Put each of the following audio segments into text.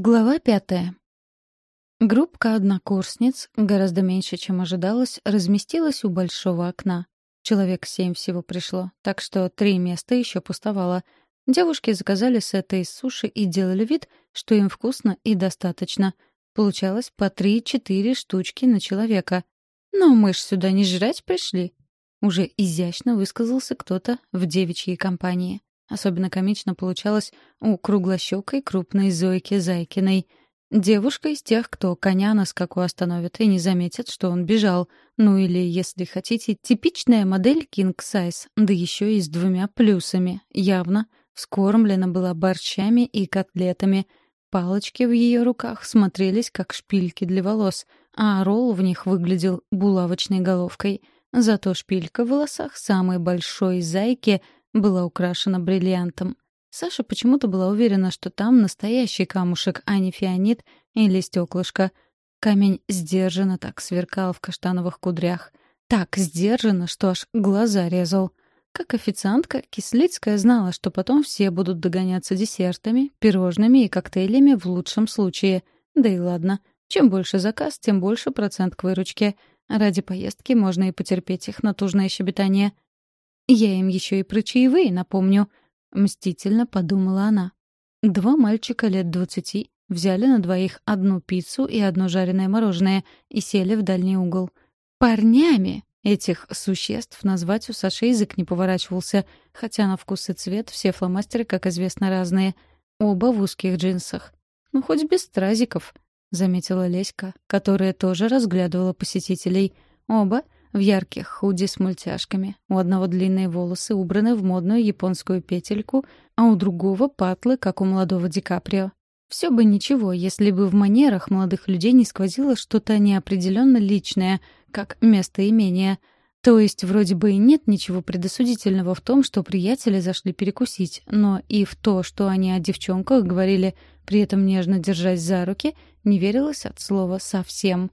Глава пятая. Группка однокурсниц, гораздо меньше, чем ожидалось, разместилась у большого окна. Человек семь всего пришло, так что три места еще пустовало. Девушки заказали сеты из суши и делали вид, что им вкусно и достаточно. Получалось по три-четыре штучки на человека. «Но мы ж сюда не жрать пришли», — уже изящно высказался кто-то в девичьей компании. Особенно комично получалось у круглощекой крупной Зойки Зайкиной. Девушка из тех, кто коня на скаку остановит и не заметит, что он бежал. Ну или, если хотите, типичная модель King Size, да еще и с двумя плюсами. Явно вскормлена была борщами и котлетами. Палочки в ее руках смотрелись, как шпильки для волос, а ролл в них выглядел булавочной головкой. Зато шпилька в волосах самой большой зайки — была украшена бриллиантом. Саша почему-то была уверена, что там настоящий камушек, а не фианит или стеклышко. Камень сдержанно так сверкал в каштановых кудрях. Так сдержанно, что аж глаза резал. Как официантка, Кислицкая знала, что потом все будут догоняться десертами, пирожными и коктейлями в лучшем случае. Да и ладно. Чем больше заказ, тем больше процент к выручке. Ради поездки можно и потерпеть их натужное щебетание — «Я им еще и про чаевые напомню», — мстительно подумала она. Два мальчика лет двадцати взяли на двоих одну пиццу и одно жареное мороженое и сели в дальний угол. «Парнями!» Этих существ назвать у Саши язык не поворачивался, хотя на вкус и цвет все фломастеры, как известно, разные. Оба в узких джинсах. «Ну, хоть без стразиков», — заметила Леська, которая тоже разглядывала посетителей. Оба — в ярких худи с мультяшками. У одного длинные волосы убраны в модную японскую петельку, а у другого патлы, как у молодого Ди Каприо. Все бы ничего, если бы в манерах молодых людей не сквозило что-то неопределенно личное, как местоимение. То есть вроде бы и нет ничего предосудительного в том, что приятели зашли перекусить, но и в то, что они о девчонках говорили, при этом нежно держась за руки, не верилось от слова «совсем».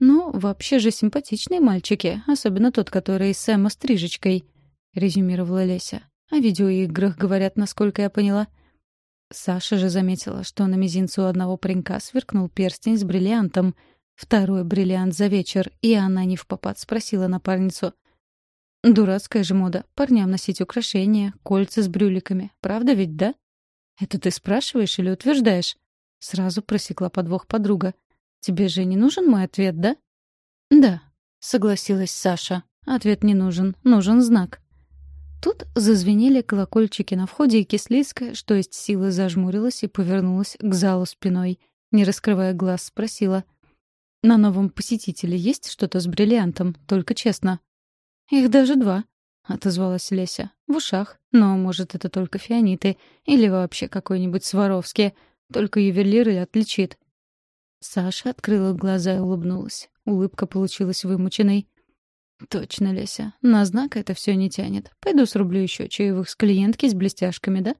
«Ну, вообще же симпатичные мальчики, особенно тот, который с Эмма стрижечкой», — резюмировала Леся. «О видеоиграх говорят, насколько я поняла». Саша же заметила, что на мизинце у одного паренька сверкнул перстень с бриллиантом. Второй бриллиант за вечер, и она не в попад спросила напарницу. «Дурацкая же мода. Парням носить украшения, кольца с брюликами. Правда ведь, да?» «Это ты спрашиваешь или утверждаешь?» Сразу просекла подвох подруга. Тебе же не нужен мой ответ, да? Да, согласилась Саша. Ответ не нужен, нужен знак. Тут зазвенели колокольчики на входе, и Кислицкая, что есть силы, зажмурилась и повернулась к залу спиной. Не раскрывая глаз, спросила. «На новом посетителе есть что-то с бриллиантом? Только честно». «Их даже два», — отозвалась Леся. «В ушах. Но, может, это только фианиты. Или вообще какой-нибудь Сваровский. Только ювелир и отличит. Саша открыла глаза и улыбнулась. Улыбка получилась вымученной. «Точно, Леся. На знак это все не тянет. Пойду срублю еще чаевых с клиентки с блестяшками, да?»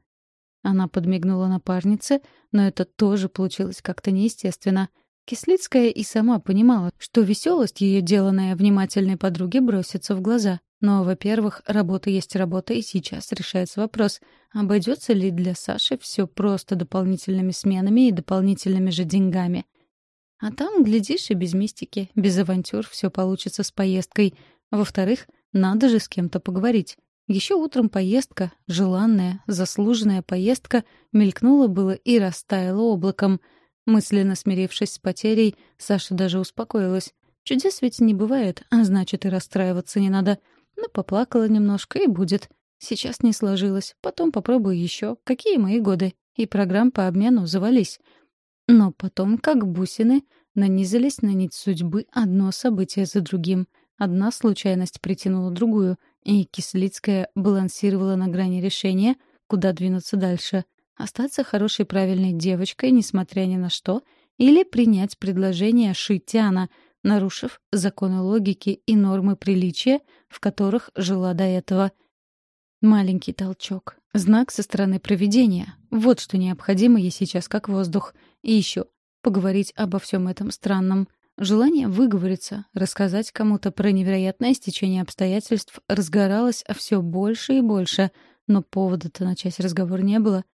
Она подмигнула напарнице, но это тоже получилось как-то неестественно. Кислицкая и сама понимала, что веселость ее деланная внимательной подруге бросится в глаза. Но, во-первых, работа есть работа, и сейчас решается вопрос, обойдется ли для Саши все просто дополнительными сменами и дополнительными же деньгами — а там, глядишь, и без мистики, без авантюр все получится с поездкой. Во-вторых, надо же с кем-то поговорить. Еще утром поездка, желанная, заслуженная поездка, мелькнула было и растаяла облаком. Мысленно смирившись с потерей, Саша даже успокоилась. Чудес ведь не бывает, а значит, и расстраиваться не надо. Ну, поплакала немножко, и будет. Сейчас не сложилось, потом попробую еще. Какие мои годы? И программ по обмену завались. Но потом, как бусины, нанизались на нить судьбы одно событие за другим. Одна случайность притянула другую, и Кислицкая балансировала на грани решения, куда двинуться дальше. Остаться хорошей правильной девочкой, несмотря ни на что, или принять предложение Шитяна, нарушив законы логики и нормы приличия, в которых жила до этого. Маленький толчок. Знак со стороны провидения. Вот что необходимо ей сейчас как воздух — и еще поговорить обо всем этом странном. Желание выговориться, рассказать кому-то про невероятное стечение обстоятельств разгоралось все больше и больше, но повода-то начать разговор не было.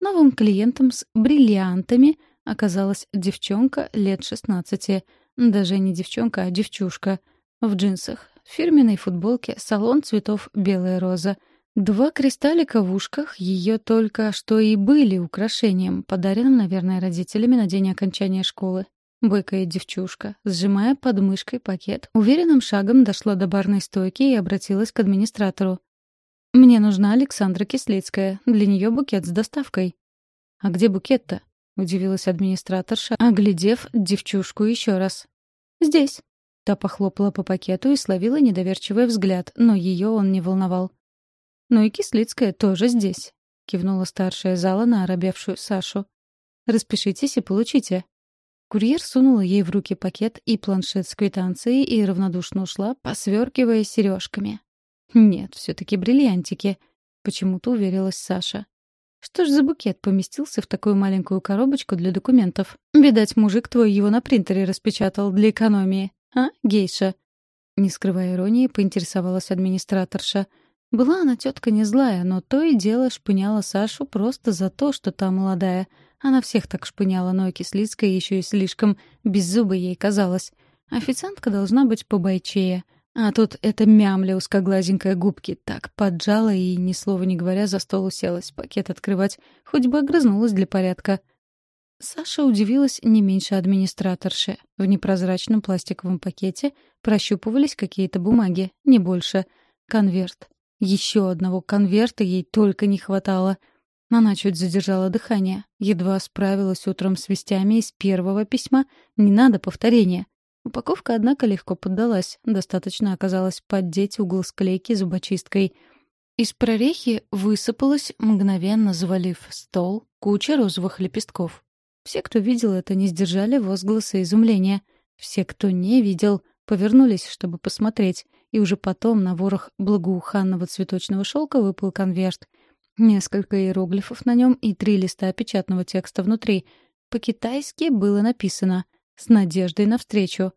Новым клиентом с бриллиантами оказалась девчонка лет 16. Даже не девчонка, а девчушка. В джинсах, фирменной футболке, салон цветов «Белая роза». Два кристаллика в ушках ее только что и были украшением, подаренным, наверное, родителями на день окончания школы. Бойкая девчушка, сжимая под мышкой пакет, уверенным шагом дошла до барной стойки и обратилась к администратору. «Мне нужна Александра Кислицкая. Для нее букет с доставкой». «А где букет-то?» — удивилась администраторша, оглядев девчушку еще раз. «Здесь». Та похлопала по пакету и словила недоверчивый взгляд, но ее он не волновал. «Ну и Кислицкая тоже здесь», — кивнула старшая зала на оробевшую Сашу. «Распишитесь и получите». Курьер сунула ей в руки пакет и планшет с квитанцией и равнодушно ушла, посверкивая сережками. «Нет, все-таки бриллиантики», — почему-то уверилась Саша. «Что ж за букет поместился в такую маленькую коробочку для документов? Видать, мужик твой его на принтере распечатал для экономии. А, гейша?» Не скрывая иронии, поинтересовалась администраторша. Была она тетка не злая, но то и дело шпыняла Сашу просто за то, что та молодая. Она всех так шпыняла, но Кислицкая еще и слишком беззубой ей казалась. Официантка должна быть побойчее — а тут эта мямля узкоглазенькая губки так поджала и, ни слова не говоря, за стол уселась пакет открывать, хоть бы огрызнулась для порядка. Саша удивилась не меньше администраторши. В непрозрачном пластиковом пакете прощупывались какие-то бумаги, не больше. Конверт. Еще одного конверта ей только не хватало. Она чуть задержала дыхание. Едва справилась утром с вестями из первого письма. Не надо повторения. Упаковка, однако, легко поддалась. Достаточно оказалось поддеть угол склейки зубочисткой. Из прорехи высыпалась, мгновенно завалив стол, куча розовых лепестков. Все, кто видел это, не сдержали возгласа изумления. Все, кто не видел, повернулись, чтобы посмотреть, и уже потом на ворох благоуханного цветочного шелка выпал конверт. Несколько иероглифов на нем и три листа печатного текста внутри. По-китайски было написано с надеждой навстречу.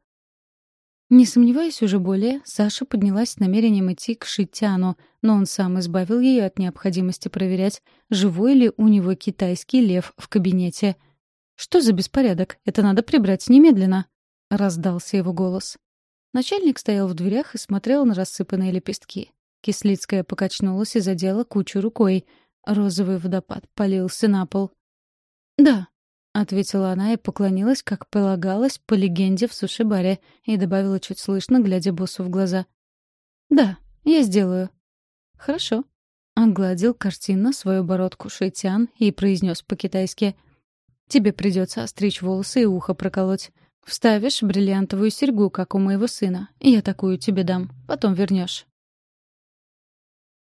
Не сомневаясь уже более, Саша поднялась с намерением идти к Шитяну, но он сам избавил ее от необходимости проверять, живой ли у него китайский лев в кабинете. «Что за беспорядок? Это надо прибрать немедленно!» — раздался его голос. Начальник стоял в дверях и смотрел на рассыпанные лепестки. Кислицкая покачнулась и задела кучу рукой. Розовый водопад полился на пол. «Да», — ответила она и поклонилась, как полагалось, по легенде в суши-баре, и добавила чуть слышно, глядя боссу в глаза. «Да, я сделаю». «Хорошо». Огладил картинно свою бородку Шейтян и произнес по-китайски. «Тебе придется остричь волосы и ухо проколоть. Вставишь бриллиантовую серьгу, как у моего сына. Я такую тебе дам. Потом вернешь.